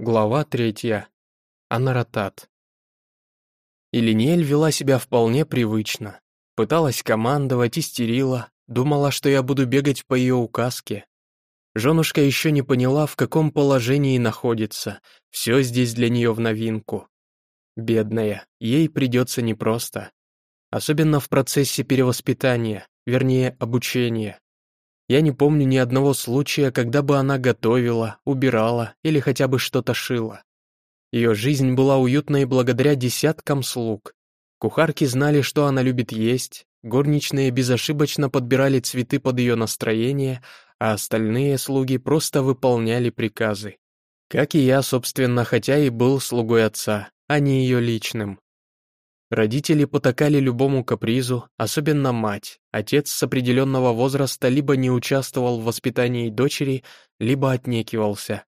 Глава третья. Анаратат. Илиниэль вела себя вполне привычно. Пыталась командовать, истерила, думала, что я буду бегать по ее указке. Женушка еще не поняла, в каком положении находится, все здесь для нее в новинку. Бедная, ей придется непросто. Особенно в процессе перевоспитания, вернее, обучения. Я не помню ни одного случая, когда бы она готовила, убирала или хотя бы что-то шила. Ее жизнь была уютной благодаря десяткам слуг. Кухарки знали, что она любит есть, горничные безошибочно подбирали цветы под ее настроение, а остальные слуги просто выполняли приказы. Как и я, собственно, хотя и был слугой отца, а не ее личным. Родители потакали любому капризу, особенно мать. Отец с определенного возраста либо не участвовал в воспитании дочери, либо отнекивался.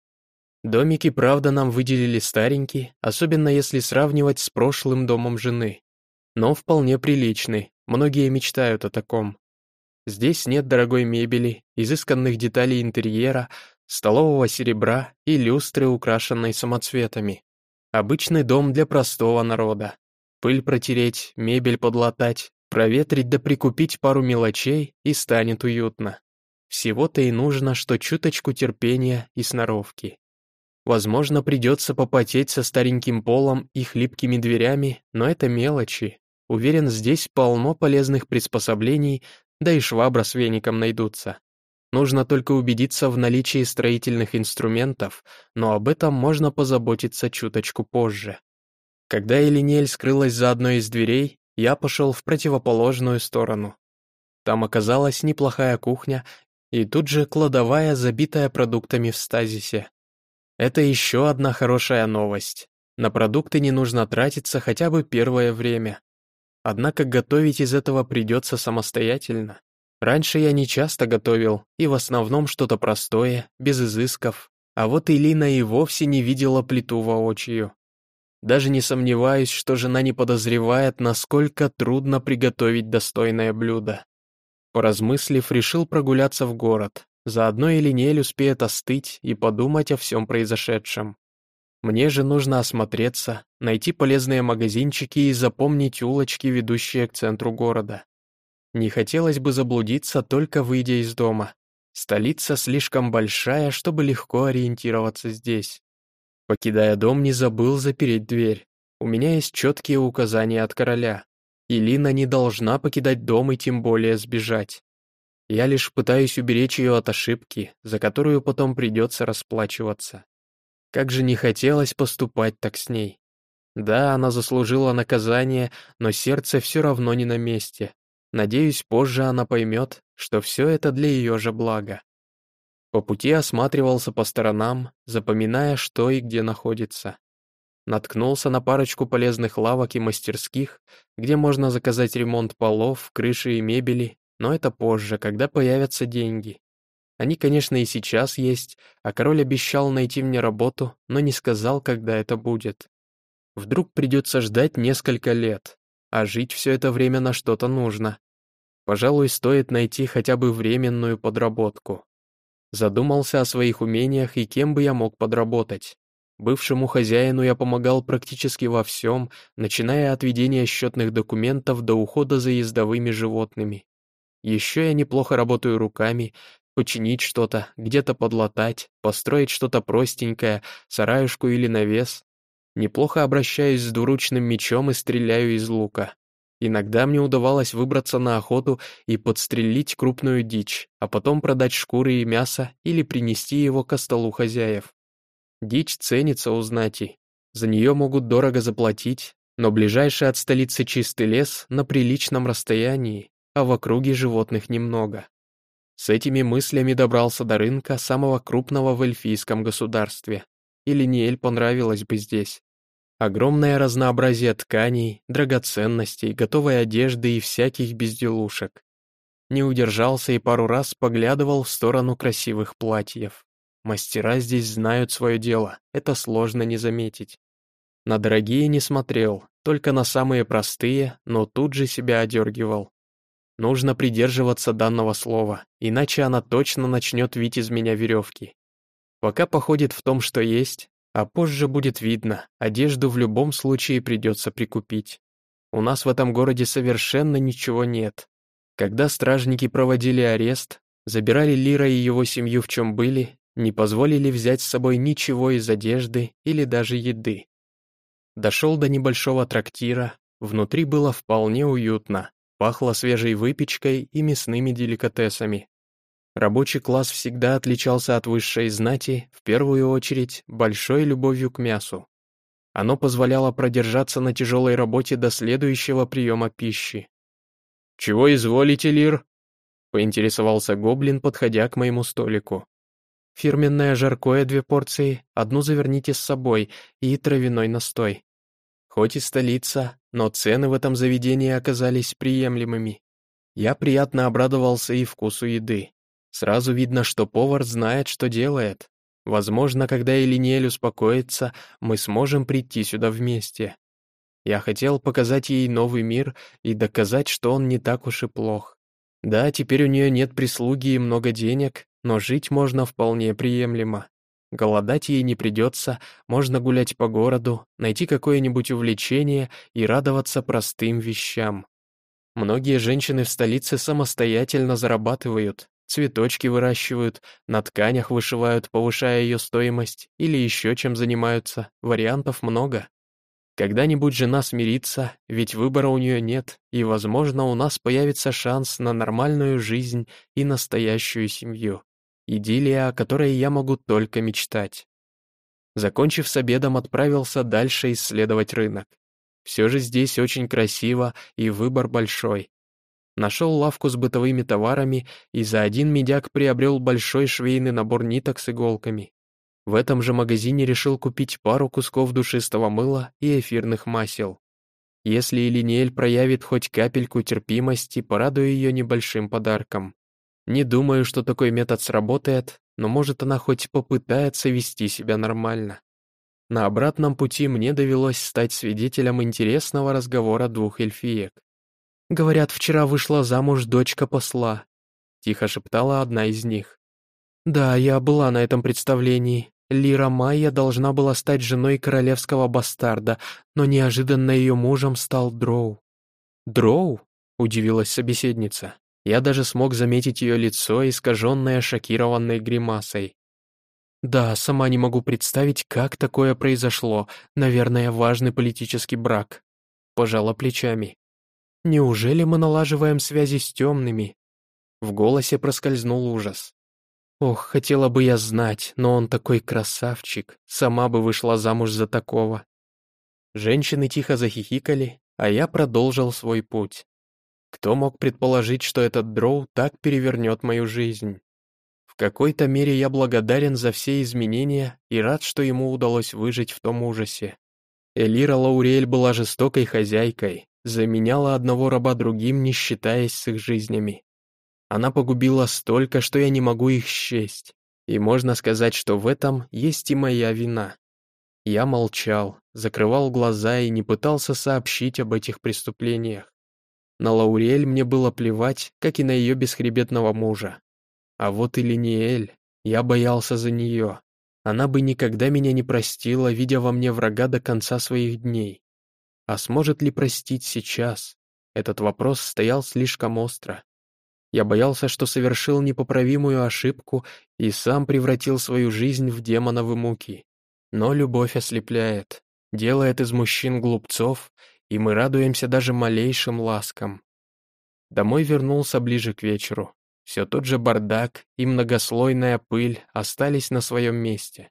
Домики, правда, нам выделили старенький, особенно если сравнивать с прошлым домом жены. Но вполне приличный, многие мечтают о таком. Здесь нет дорогой мебели, изысканных деталей интерьера, столового серебра и люстры, украшенной самоцветами. Обычный дом для простого народа. Пыль протереть, мебель подлатать, проветрить да прикупить пару мелочей, и станет уютно. Всего-то и нужно, что чуточку терпения и сноровки. Возможно, придется попотеть со стареньким полом и хлипкими дверями, но это мелочи. Уверен, здесь полно полезных приспособлений, да и швабра с веником найдутся. Нужно только убедиться в наличии строительных инструментов, но об этом можно позаботиться чуточку позже. Когда Элинель скрылась за одной из дверей, я пошел в противоположную сторону. Там оказалась неплохая кухня и тут же кладовая, забитая продуктами в стазисе. Это еще одна хорошая новость. На продукты не нужно тратиться хотя бы первое время. Однако готовить из этого придется самостоятельно. Раньше я не часто готовил, и в основном что-то простое, без изысков, а вот Илина и вовсе не видела плиту воочию. Даже не сомневаюсь, что жена не подозревает, насколько трудно приготовить достойное блюдо. Поразмыслив, решил прогуляться в город. Заодно и Линель успеет остыть и подумать о всем произошедшем. Мне же нужно осмотреться, найти полезные магазинчики и запомнить улочки, ведущие к центру города. Не хотелось бы заблудиться, только выйдя из дома. Столица слишком большая, чтобы легко ориентироваться здесь. Покидая дом, не забыл запереть дверь. У меня есть четкие указания от короля. Илина не должна покидать дом и тем более сбежать. Я лишь пытаюсь уберечь ее от ошибки, за которую потом придется расплачиваться. Как же не хотелось поступать так с ней. Да, она заслужила наказание, но сердце все равно не на месте. Надеюсь, позже она поймет, что все это для ее же блага. По пути осматривался по сторонам, запоминая, что и где находится. Наткнулся на парочку полезных лавок и мастерских, где можно заказать ремонт полов, крыши и мебели, но это позже, когда появятся деньги. Они, конечно, и сейчас есть, а король обещал найти мне работу, но не сказал, когда это будет. Вдруг придется ждать несколько лет, а жить все это время на что-то нужно. Пожалуй, стоит найти хотя бы временную подработку. Задумался о своих умениях и кем бы я мог подработать. Бывшему хозяину я помогал практически во всем, начиная от ведения счетных документов до ухода за ездовыми животными. Еще я неплохо работаю руками, починить что-то, где-то подлатать, построить что-то простенькое, сараюшку или навес. Неплохо обращаюсь с двуручным мечом и стреляю из лука. Иногда мне удавалось выбраться на охоту и подстрелить крупную дичь, а потом продать шкуры и мясо или принести его к столу хозяев. Дичь ценится у знати. За нее могут дорого заплатить, но ближайший от столицы чистый лес на приличном расстоянии, а в округе животных немного. С этими мыслями добрался до рынка самого крупного в эльфийском государстве. Или Ниэль понравилось бы здесь. Огромное разнообразие тканей, драгоценностей, готовой одежды и всяких безделушек. Не удержался и пару раз поглядывал в сторону красивых платьев. Мастера здесь знают свое дело, это сложно не заметить. На дорогие не смотрел, только на самые простые, но тут же себя одергивал. Нужно придерживаться данного слова, иначе она точно начнет вить из меня веревки. Пока походит в том, что есть, А позже будет видно, одежду в любом случае придется прикупить. У нас в этом городе совершенно ничего нет. Когда стражники проводили арест, забирали Лира и его семью в чем были, не позволили взять с собой ничего из одежды или даже еды. Дошел до небольшого трактира, внутри было вполне уютно, пахло свежей выпечкой и мясными деликатесами. Рабочий класс всегда отличался от высшей знати, в первую очередь, большой любовью к мясу. Оно позволяло продержаться на тяжелой работе до следующего приема пищи. «Чего изволите, Лир?» — поинтересовался гоблин, подходя к моему столику. «Фирменное жаркое две порции, одну заверните с собой и травяной настой. Хоть и столица, но цены в этом заведении оказались приемлемыми. Я приятно обрадовался и вкусу еды. Сразу видно, что повар знает, что делает. Возможно, когда Элиниэль успокоится, мы сможем прийти сюда вместе. Я хотел показать ей новый мир и доказать, что он не так уж и плох. Да, теперь у нее нет прислуги и много денег, но жить можно вполне приемлемо. Голодать ей не придется, можно гулять по городу, найти какое-нибудь увлечение и радоваться простым вещам. Многие женщины в столице самостоятельно зарабатывают, цветочки выращивают, на тканях вышивают, повышая ее стоимость, или еще чем занимаются, вариантов много. Когда-нибудь жена смирится, ведь выбора у нее нет, и, возможно, у нас появится шанс на нормальную жизнь и настоящую семью. Идиллия, о которой я могу только мечтать. Закончив с обедом, отправился дальше исследовать рынок. Все же здесь очень красиво и выбор большой. Нашел лавку с бытовыми товарами и за один медяк приобрел большой швейный набор ниток с иголками. В этом же магазине решил купить пару кусков душистого мыла и эфирных масел. Если Илиниэль проявит хоть капельку терпимости, порадую ее небольшим подарком. Не думаю, что такой метод сработает, но может она хоть попытается вести себя нормально. На обратном пути мне довелось стать свидетелем интересного разговора двух эльфиек. Говорят, вчера вышла замуж дочка посла», — тихо шептала одна из них. «Да, я была на этом представлении. Лира Майя должна была стать женой королевского бастарда, но неожиданно ее мужем стал Дроу». «Дроу?» — удивилась собеседница. Я даже смог заметить ее лицо, искаженное шокированной гримасой. «Да, сама не могу представить, как такое произошло. Наверное, важный политический брак». Пожала плечами. Неужели мы налаживаем связи с темными? В голосе проскользнул ужас. Ох, хотела бы я знать, но он такой красавчик, сама бы вышла замуж за такого. Женщины тихо захихикали, а я продолжил свой путь. Кто мог предположить, что этот дроу так перевернет мою жизнь? В какой-то мере я благодарен за все изменения и рад, что ему удалось выжить в том ужасе. Элира Лаурель была жестокой хозяйкой, заменяла одного раба другим, не считаясь с их жизнями. Она погубила столько, что я не могу их счесть, и можно сказать, что в этом есть и моя вина. Я молчал, закрывал глаза и не пытался сообщить об этих преступлениях. На Лаурель мне было плевать, как и на ее бесхребетного мужа. А вот и Линиэль, я боялся за нее. Она бы никогда меня не простила, видя во мне врага до конца своих дней. А сможет ли простить сейчас? Этот вопрос стоял слишком остро. Я боялся, что совершил непоправимую ошибку и сам превратил свою жизнь в демоновы муки. Но любовь ослепляет, делает из мужчин глупцов, и мы радуемся даже малейшим ласкам. Домой вернулся ближе к вечеру. Все тот же бардак и многослойная пыль остались на своем месте.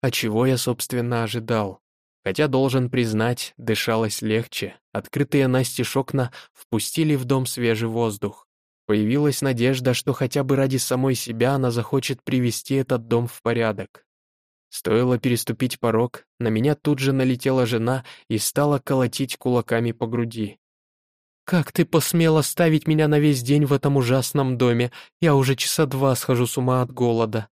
А чего я, собственно, ожидал? Хотя, должен признать, дышалось легче. Открытые настежь окна впустили в дом свежий воздух. Появилась надежда, что хотя бы ради самой себя она захочет привести этот дом в порядок. Стоило переступить порог, на меня тут же налетела жена и стала колотить кулаками по груди. «Как ты посмела ставить меня на весь день в этом ужасном доме? Я уже часа два схожу с ума от голода».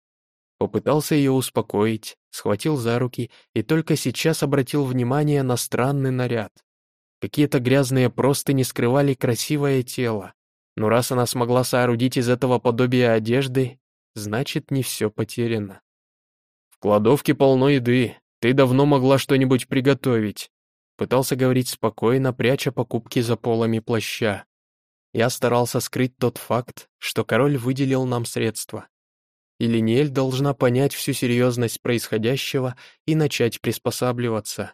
Попытался ее успокоить, схватил за руки и только сейчас обратил внимание на странный наряд. Какие-то грязные простыни скрывали красивое тело. Но раз она смогла соорудить из этого подобие одежды, значит, не все потеряно. «В кладовке полно еды. Ты давно могла что-нибудь приготовить. Пытался говорить спокойно, пряча покупки за полами плаща. Я старался скрыть тот факт, что король выделил нам средства. И Линиэль должна понять всю серьезность происходящего и начать приспосабливаться.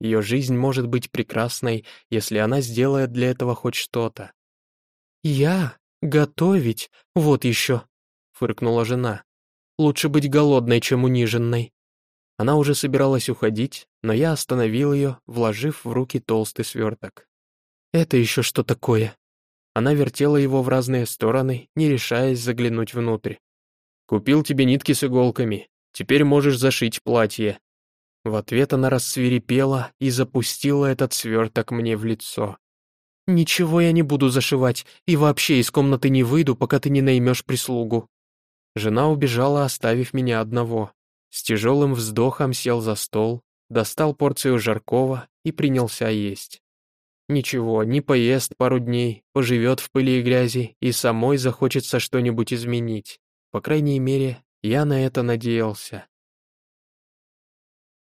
Ее жизнь может быть прекрасной, если она сделает для этого хоть что-то. «Я? Готовить? Вот еще!» — фыркнула жена. «Лучше быть голодной, чем униженной». Она уже собиралась уходить, но я остановил ее, вложив в руки толстый сверток. «Это еще что такое?» Она вертела его в разные стороны, не решаясь заглянуть внутрь. «Купил тебе нитки с иголками. Теперь можешь зашить платье». В ответ она рассверепела и запустила этот сверток мне в лицо. «Ничего я не буду зашивать, и вообще из комнаты не выйду, пока ты не наймешь прислугу». Жена убежала, оставив меня одного. С тяжелым вздохом сел за стол, достал порцию жаркого и принялся есть. Ничего, не поест пару дней, поживет в пыли и грязи, и самой захочется что-нибудь изменить. По крайней мере, я на это надеялся.